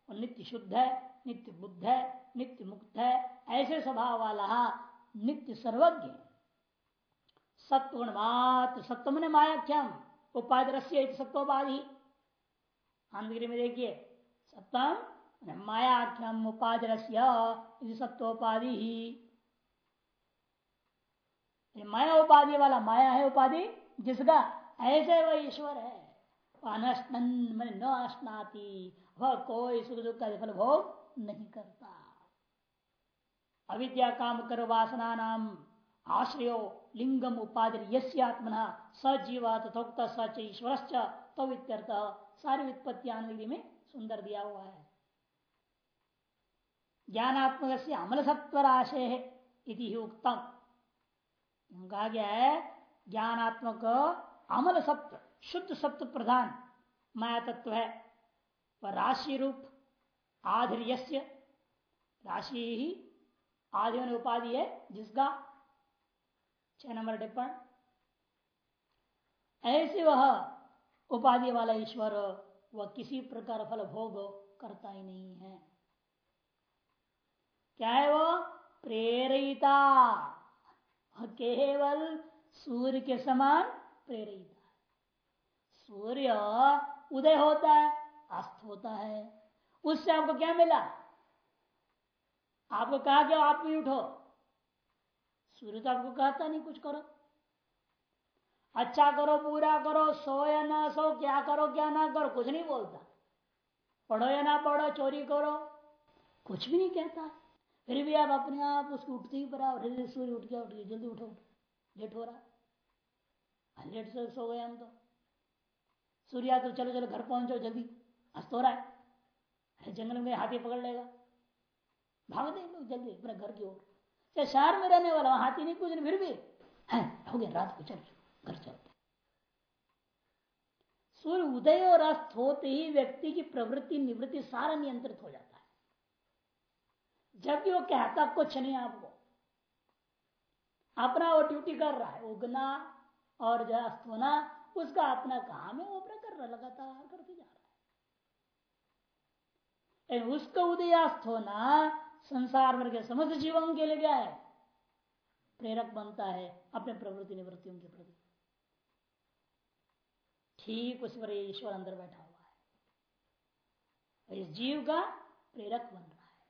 Speaker 1: वो नित्य शुद्ध है, नित्य बुद्ध है, नित्य मुक्त है, ऐसे स्वभाव वाला नित्य सर्वज्ञ सत्वगुण सत्व ने मायाख्याम उपाधि रस्य सत्वोपाधि। आनंदगिरी में देखिए सत्तम मायाख्यम उपाधि रस्य सत्वोपाधि। ही माया उपाधि वाला माया है उपाधि जिसका? ऐसे वह ईश्वर है। अनशन न अश्नाती। वह कोई सुख दुख का फल भोग नहीं करता। अविद्या काम कर वासना नाम आश्रयो, लिंगम उपाधि यत्मना सजीवा तथोक्त सच ईश्वर तो इत्यर्थ सारी वित्पत्ति में सुंदर दिया हुआ है। ज्ञानात्मक से अमल सत्वराशे है उत्तम कहा गया है? ज्ञानात्मक अमल सत्व शुद्ध सत्व प्रधान माया तत्व है, वह राशि रूप आधर्य राशि ही आदि उपाधि है, जिसका छह नंबर टिप्पण। ऐसे वह उपाधि वाला ईश्वर, वह किसी प्रकार फल भोग करता ही नहीं है। क्या है वो प्रेरिता। केवल सूर्य के समान प्रेरिता। सूर्य उदय होता है, अस्त होता है। उससे आपको क्या मिला? आपको कहा कि आप भी उठो। सूर्य तो आपको कहता नहीं, कुछ करो। अच्छा करो पूरा करो सो या ना सो, क्या करो, क्या ना करो, कुछ नहीं बोलता। पढ़ो या ना पढ़ो, चोरी करो, कुछ भी नहीं कहता। फिर भी आप अपने आप उसको उठते ही बराबर सूर्य उठ गया उठ गया, जल्दी उठो। लेट हो रहा। लेट से सो गए हम तो। सूर्या तो चलो चलो, घर पहुंचो, जल्दी। अस्त हो रहा है। जंगल में हाथी पकड़ लेगा। भाग दे लोग जल्दी, अपने घर की ओर। चाहे शहर में रहने वाला हाथी नहीं, कुछ फिर भी। है गया, रात को चल घर चलते सूर्य उदय और अस्त होते ही व्यक्ति की प्रवृत्ति, निवृत्ति सारा नियंत्रित हो जाता है। जबकि वो कहता, कुछ नहीं आपको। अपना वो ड्यूटी कर रहा है, उगना और जो अस्त होना, उसका अपना काम है, वो कर रहा, लगातार करते जा रहा है। उसका उदयास्त होना संसार भर के समस्त जीवन के लिए क्या है? प्रेरक बनता है अपने प्रवृत्ति निवृत्तियों के प्रति। ठीक उस पर ईश्वर अंदर बैठा हुआ है। इस जीव का प्रेरक बन रहा है।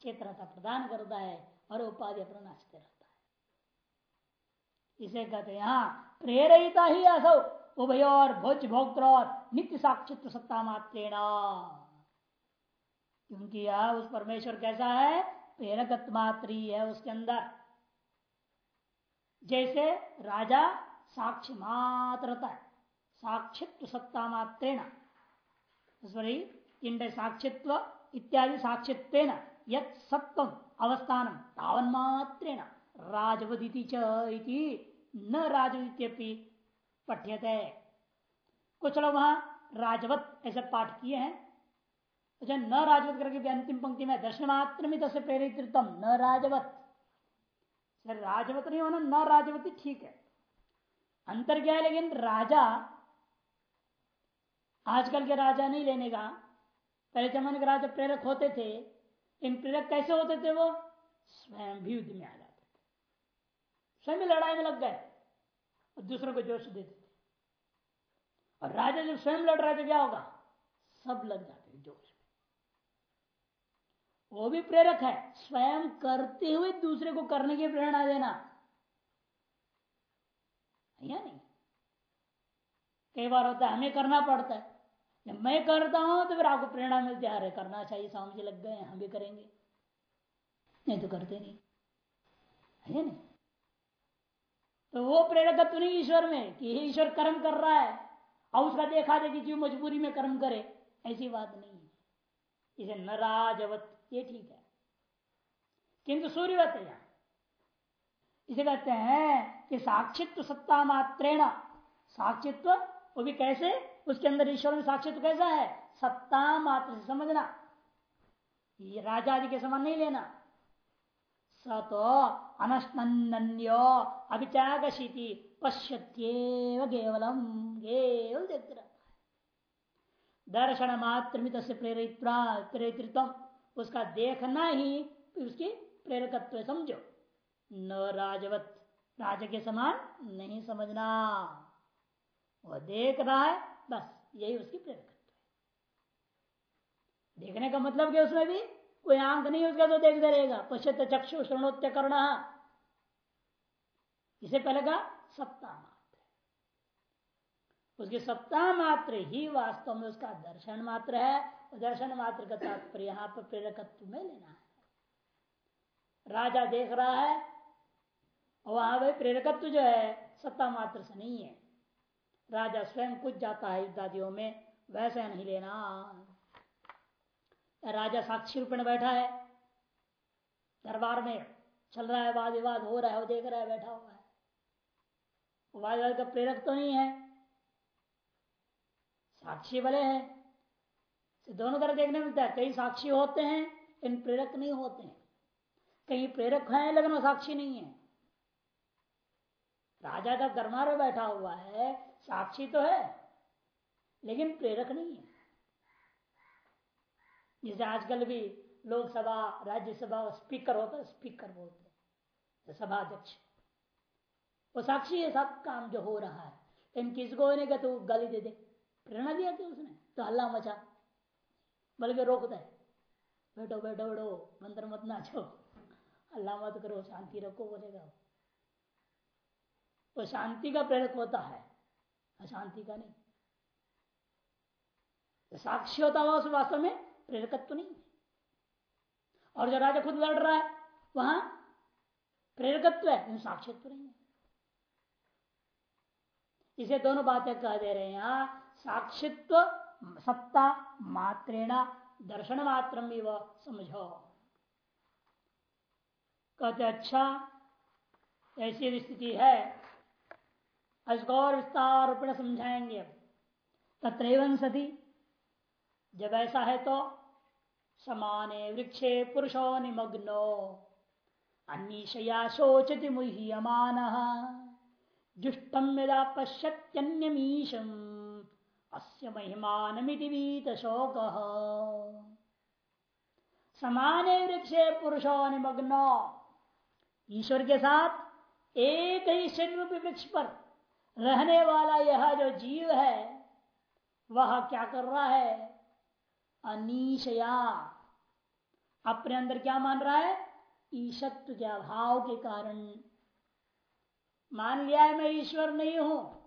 Speaker 1: चेतनता प्रदान करता है और उपाधि अपना नाचते रहता है। इसे कहते हैं यहाँ, प्रेरिता ही असो। उभय और भोज भोक्त और नित्य साक्षित्व सत्ता मात्रेण क्योंकि यह उस परमेश्वर कैसा है? प्रेरक मात्री है उसके अंदर। जैसे राजा साक्ष्य मात्रता साक्षित्व सत्ता मात्रेण इंड साक्षित्व इत्यादि साक्षित्व यत सत्व अवस्थान तावन मात्रेण राजवदिति न राजवदित्यपि पठ्यते कुछ लोग वहाँ राजवत ऐसे पाठ किए हैं। अच्छा न राजवत करके भी अंतिम पंक्ति में दर्शन मात्र में तसे प्रेरित न राजवत। राजवत नहीं होना, न राजवती ठीक है। अंतर क्या है लेकिन राजा, आजकल के राजा नहीं लेने का। पहले जमाने के राजा प्रेरक होते थे इन प्रेरक कैसे होते थे वो? स्वयं भी युद्ध में आ जाते थे। स्वयं लड़ाई में लग गए। दूसरों को जोश दे देते और राजा जब स्वयं लड़ रहे थे क्या होगा? सब लग जाते थे जोश में। वो भी प्रेरक है। स्वयं करते हुए दूसरे को करने की प्रेरणा देना। या नहीं? कई बार होता है, हमें करना पड़ता है। जब मैं करता हूँ तो फिर आपको प्रेरणा मिलती है। करना चाहिए स्वामी जी लग गए हम भी करेंगे। नहीं तो करते नहीं। है नहीं? तो वो प्रेरक तो नहीं ईश्वर में कि ईश्वर कर्म कर रहा है, और उसका देखा दे कि जीव मजबूरी में कर्म करे, ऐसी बात नहीं है। इसे न राजवत ये ठीक है। किंतु सूर्यवत यहाँ इसे कहते हैं कि साक्षित्व सत्ता मात्रेण। साक्षित्व, वो भी कैसे? उसके अंदर ईश्वर में साक्षित्व कैसा है? सत्ता मात्र से समझना। ये राजा आदि के समान नहीं लेना। तो अनस्न्यो अभिचागशीति पश्यत्येव केवलम केवल देखते दर्शन मात्र में तस्य प्रेरित्व उसका देखना ही उसकी प्रेरकत्व समझो। न राजवत राज के समान नहीं समझना। वह देख रहा है? बस, यही उसकी प्रेरकत्व है। देखने का मतलब क्या उसमें भी? कोई आँख नहीं उसका तो देखते रहेगा। पश्चित चक्षु श्रणोत्य करना इसे पहले का सत्ता मात्र उसकी सत्ता मात्र ही वास्तव में उसका दर्शन मात्र है दर्शन मात्र का तात्पर्य यहाँ पर प्रेरकत्व में लेना है। राजा देख रहा है वहाँ भाई प्रेरकत्व जो है सत्ता मात्र से नहीं है। राजा स्वयं कुछ जाता है युद्धादियों में, वैसे नहीं लेना। राजा साक्षी रूप में बैठा है। दरबार में चल रहा है वाद विवाद हो रहा है, वो देख रहा है, बैठा हुआ है। वाद विवाद का प्रेरक तो नहीं है। साक्षी भले है। दोनों तरह देखने मिलता है। कई साक्षी होते हैं इन प्रेरक नहीं होते हैं। कई प्रेरक है, लेकिन वो साक्षी नहीं है। राजा का दरबार में बैठा हुआ है, साक्षी तो है, लेकिन प्रेरक नहीं है। जैसे आजकल भी लोकसभा राज्यसभा स्पीकर होता है, स्पीकर बोलते हैं। सभा अध्यक्ष वो साक्षी है, सब काम जो हो रहा है। लेकिन किसको होने का तो गाली दे दे। प्रेरणा दिया क्या उसने तो हल्ला मचा। बल्कि रोकता है। बैठो बैठो बैठो, मंत्र मत नाचो अल्लाह मत करो, शांति रखो बोलेगा वो शांति का प्रेरक होता है अशांति का नहीं। तो साक्षी होता हुआ उस वास्तव में प्रेरकत्व तो नहीं और जो राजा खुद लड़ रहा है, वहाँ प्रेरकत्व है साक्षित्व नहीं है। इसे दोनों बातें कह दे रहे हैं। यहाँ साक्षित्व, सत्ता, मात्रेणा, दर्शन मात्र समझो। कहते अच्छा ऐसी स्थिति है। इसको और विस्तार रूप समझाएँगे तत्र सती, जब ऐसा है तो समाने वृक्षे पुरुषो निमग्नो। अन्नीशया शोचति मुह्यमान जुष्टम यदा पश्यत्यन्यमीशम, अस्य महिमानमिति वीत शोक। समाने वृक्षे पुरुषो निमग्नो। ईश्वर के साथ एक ही शरीर वृक्ष पर रहने वाला यह जो जीव है, वह क्या कर रहा है? अनिशया। अपने अंदर क्या मान रहा है? ईशत्व के अभाव के कारण। मान लिया है मैं ईश्वर नहीं हूँ।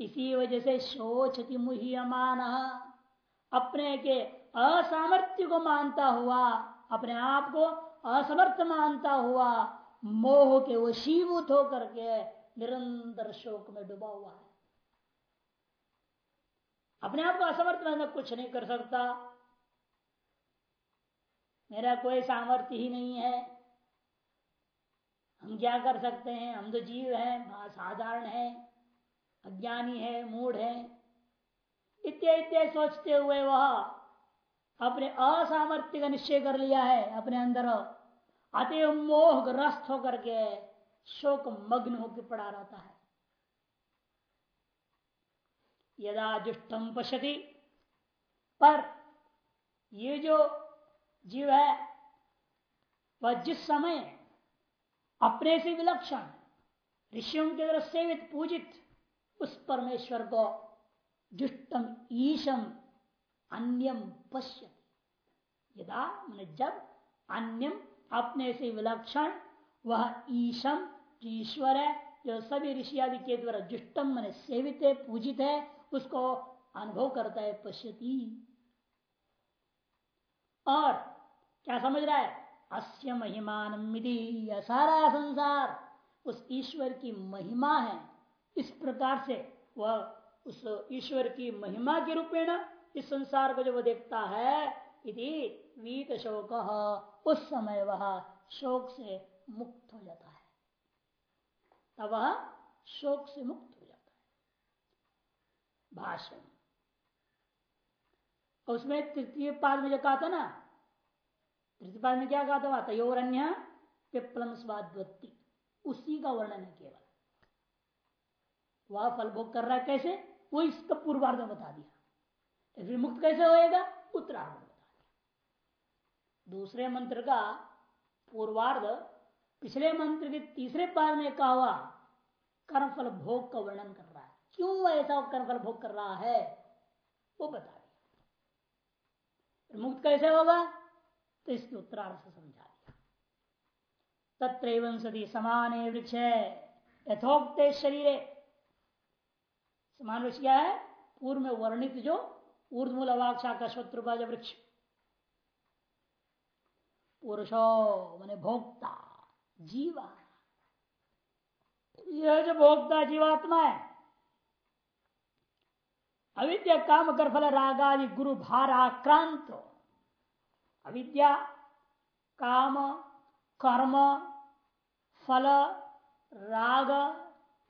Speaker 1: इसी वजह से शोचति मुह्यमान अपने के असामर्थ्य को मानता हुआ, अपने आप को असमर्थ मानता हुआ, मोह के वशीभूत होकर के निरंतर शोक में डूबा हुआ है। अपने आप को असमर्थ में कुछ नहीं कर सकता। मेरा कोई सामर्थ्य ही नहीं है। हम क्या कर सकते हैं? हम तो जीव हैं साधारण है, अज्ञानी है मूड है। इत्यादि इत्यादि सोचते हुए वह अपने असामर्थ्य का निश्चय कर लिया है अपने अंदर। अतएव मोह ग्रस्त होकर के शोक मग्न होकर पड़ा रहता है। यदा जुष्टम पश्यति, पर ये जो जीव है, वह जिस समय अपने से विलक्षण, ऋषियों के द्वारा सेवित, पूजित, उस परमेश्वर को जुष्टम ईशम अन्यम पश्य यदा मैंने जब अन्यम अपने से विलक्षण, वह ईशम जो ईश्वर है, जो सभी ऋषि आदि के द्वारा जुष्टम मैंने सेवित है, पूजित है, उसको अनुभव करता है, पश्यती। और क्या समझ रहा है? अस्य महिमान मिधि सारा संसार उस ईश्वर की महिमा है। इस प्रकार से वह उस ईश्वर की महिमा के रूप में इस संसार को जब वो देखता है वीत शोक, उस समय वह शोक से मुक्त हो जाता है। तब वह शोक से मुक्त हो जाता है। भाषण उसमें तृतीय पाद में जो कहा था ना तृतीय में क्या कहा था? तयोर अन्य पिप्लम उसी का वर्णन है केवल। वह फल भोग कर रहा है कैसे? वो इसका पूर्वार्ध बता दिया। फिर मुक्त कैसे होएगा? उत्तरार्ध बता दिया। दूसरे मंत्र का पूर्वार्ध पिछले मंत्र के तीसरे पाद में कहा हुआ, कर्मफल भोग का वर्णन कर रहा है। क्यों ऐसा कर्मफल भोग कर रहा है? वो बता दिया। मुक्त कैसे होगा? तो इसके उत्तरार्थ से समझा दिया। तत्र सदी समान वृक्ष, यथोक्त शरीर। समान वृक्ष क्या है? पूर्व में वर्णित जो ऊर्धमूल अवाक्षा का शत्रुपा वृक्ष। पुरुषो मैंने भोक्ता, जीवा। यह जो भोक्ता जीवात्मा है, अविद्या, काम कर फल रागादि गुरु, भार, आक्रांत अविद्या, काम, कर्म, फल, राग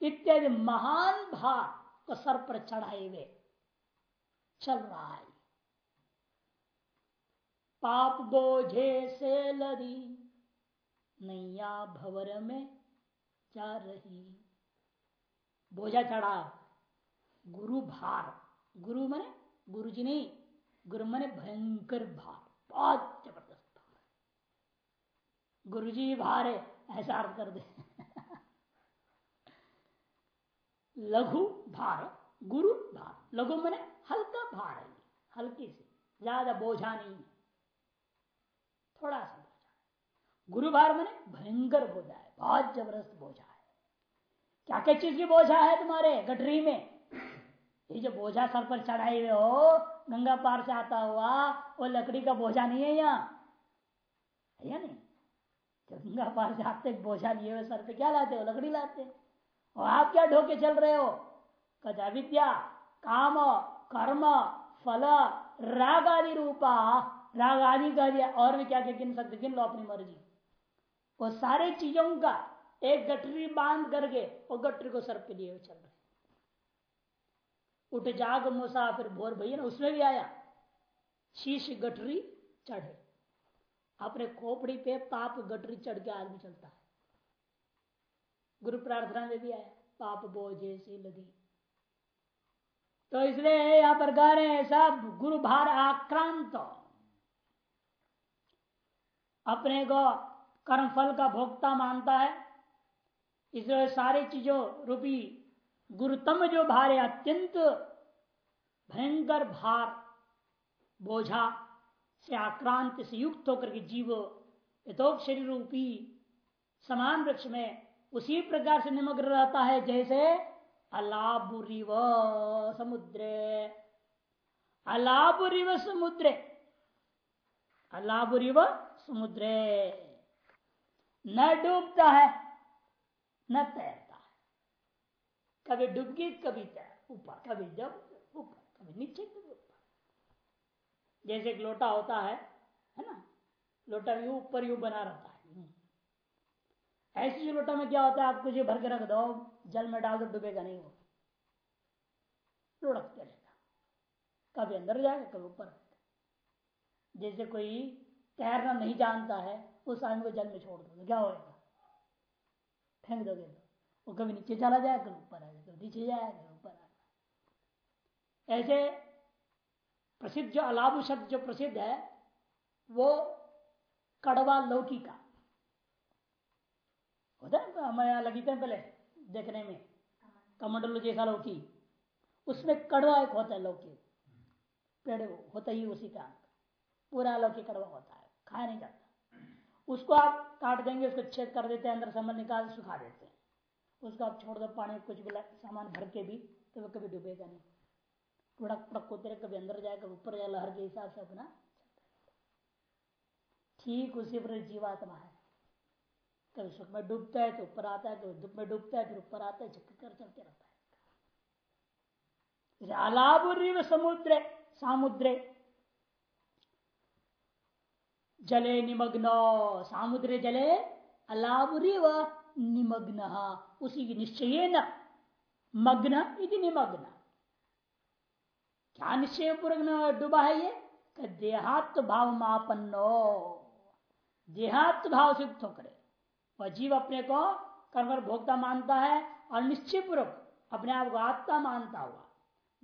Speaker 1: इत्यादि महान भार को सर पर चढ़ाए हुए चल रहा है। पाप बोझे से लदी नैया भवर में जा रही। बोझा चढ़ा। गुरु भार। गुरु मने गुरु जी नहीं, गुरु मने भयंकर भार। बहुत ज़बरदस्त गुरु जी भार ऐसा अर्थ कर दे। लघु भार, गुरु भार। लघु मने हल्का भार है हल्की से। ज़्यादा बोझा नहीं है। थोड़ा सा बोझा गुरु भार मने भयंकर बोझा है, बहुत ज़बरदस्त बोझा है। क्या क्या चीज़ की बोझा है तुम्हारे गठरी में? ये जो बोझा सर पर चढ़ाए हुए हो गंगा पार से आता हुआ, वो लकड़ी का बोझा नहीं है यहाँ। है या नहीं? गंगा पार से आते, बोझा लिए हुए सर पे क्या लाते हो? लकड़ी लाते और आप क्या ढोके चल रहे हो? कदा विद्या, काम, कर्म, फल, राग आदि रूपा। राग आदि का दिया और भी क्या क्या गिन सकते गिन लो अपनी मर्ज़ी। वो सारे चीज़ों का एक गठरी बाँध करके वो गठरी को सर पे लिए चल रहे उठ जाग मुसाफिर भोर भैया ना, उसमें भी आया। शीश गठरी चढ़े। अपने खोपड़ी पे पाप गठरी चढ़ के आदमी चलता है। गुरु प्रार्थना में भी आया, पाप बोझे से लदी तो इसलिए यहाँ पर गा रहे हैं सब, गुरु भार आक्रांत। अपने को कर्म फल का भोक्ता मानता है। इसलिए सारी चीज़ों रूपी गुरुतम जो भार है अत्यंत भयंकर भार, बोझा से आक्रांत, से युक्त होकर के जीव यथोक शरीर रूपी समान वृक्ष में उसी प्रकार से निमग्न रहता है, जैसे अलाबुरिव समुद्र। अलाबुरिव समुद्र। अलाबुरिव समुद्र। न डूबता है, न तैरता। कभी डूबगी कभी ऊपर, कभी जब ऊपर, कभी नीचे, कभी ऊपर। जैसे एक लोटा होता है है ना? लोटा यू ऊपर यू बना रहता है। ऐसी जो लोटा में क्या होता है, आप कुछ भर के रख दो, जल में डाल दो डूबेगा नहीं वो। लुढ़कते रहेगा। कभी अंदर जाएगा, कभी ऊपर जैसे कोई तैरना नहीं जानता है उस आदमी को जल में छोड़ दो तो क्या होगा फेंक दोगे। वो कभी नीचे चला जाएगा कभी ऊपर आएगा कभी नीचे जाएगा कभी ऊपर आएगा ऐसे प्रसिद्ध जो अलाभ शब्द जो प्रसिद्ध है, वो कड़वा लौकी का। होता है हमारे यहाँ लगी थे पहले, देखने में। कमंडल जैसा लौकी उसमें कड़वा एक होता है लौकी। पेड़ होता ही उसी का। पूरा लौकी कड़वा होता है, खाया नहीं जाता। उसको आप काट देंगे, उसको छेद कर देते हैं, अंदर समझ निकाल, सुखा देते हैं। उसको आप छोड़ दो, पानी कुछ भी सामान भर के भी तो वो कभी डूबेगा नहीं। टुड़क टुड़क उतरे कभी अंदर जाए, कभी ऊपर जाए, लहर के हिसाब से अपना ठीक उसी पर जीवात्मा है। कभी सुख में डूबता है तो ऊपर आता है कभी दुख में डूबता है, फिर ऊपर आता है चक्कर कर चलते रहता है। अलाबुरी समुद्र, सामुद्रे। जले निमग्न, सामुद्र जले अलाबुरी व निमग्न। उसी की निश्चय न मग्न इति निमग्न। क्या निश्चय पूर्वक डूबा है ये? देहात्म भाव मापन्नो देहात्म भाव से युक्त होकर। वह जीव अपने को कर्म भोक्ता मानता है और निश्चय पूर्वक अपने आप को आत्मा मानता हुआ।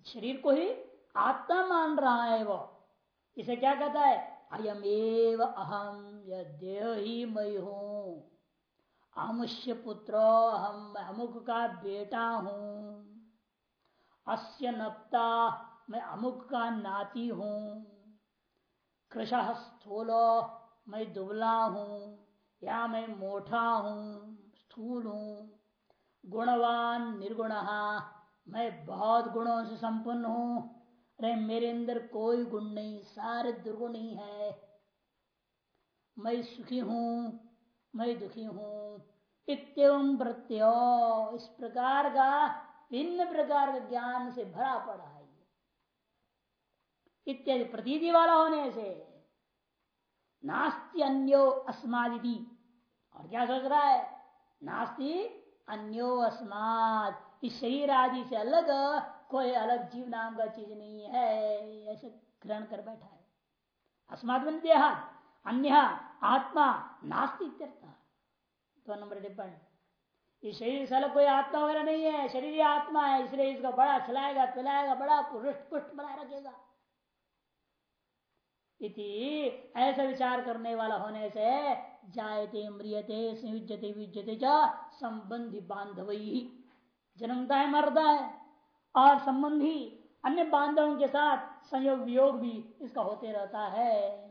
Speaker 1: शरीर को ही आत्मा मान रहा है वो। इसे क्या कहता है? अयम एव अहम यह देह ही मई हूँ। अमुष्य पुत्र हम अमुक का बेटा हूँ। अस्य नप्ता मैं अमुक का नाती हूँ। कृष स्थूलो, मैं दुबला हूँ। या मैं मोटा हूँ, स्थूल हूँ। गुणवान, निर्गुण, मैं बहुत गुणों से संपन्न हूँ। अरे, मेरे अंदर कोई गुण नहीं, सारे दुर्गुण ही है। मैं सुखी हूँ मैं दुखी हूँ। इतम प्रत्यो इस प्रकार का भिन्न प्रकार का ज्ञान से भरा पड़ा है इत्यादि प्रतीति वाला होने से नास्ति अन्यो अस्मादि और क्या सोच रहा है? नास्ति अन्यो अस्माद इस शरीर आदि से अलग कोई अलग जीव नाम का चीज़ नहीं है। ऐसे ग्रहण कर बैठा है। अस्माद देहात अन्य आत्मा नास्ती दो नंबर टिप्पणी इस शरीर से अलग कोई आत्मा वगैरह नहीं है। शरीर आत्मा है, इसलिए इसको बड़ा खिलाएगा पिलाएगा, बड़ा पुष्ट पुष्ट बनाए रखेगा। इति ऐसा विचार करने वाला होने से जायते, म्रियते संयुजते विजते संबंधी बांधव। जन्मता है मरदा है। और संबंधी अन्य बांधवों के साथ संयोग वियोग भी इसका होते रहता है।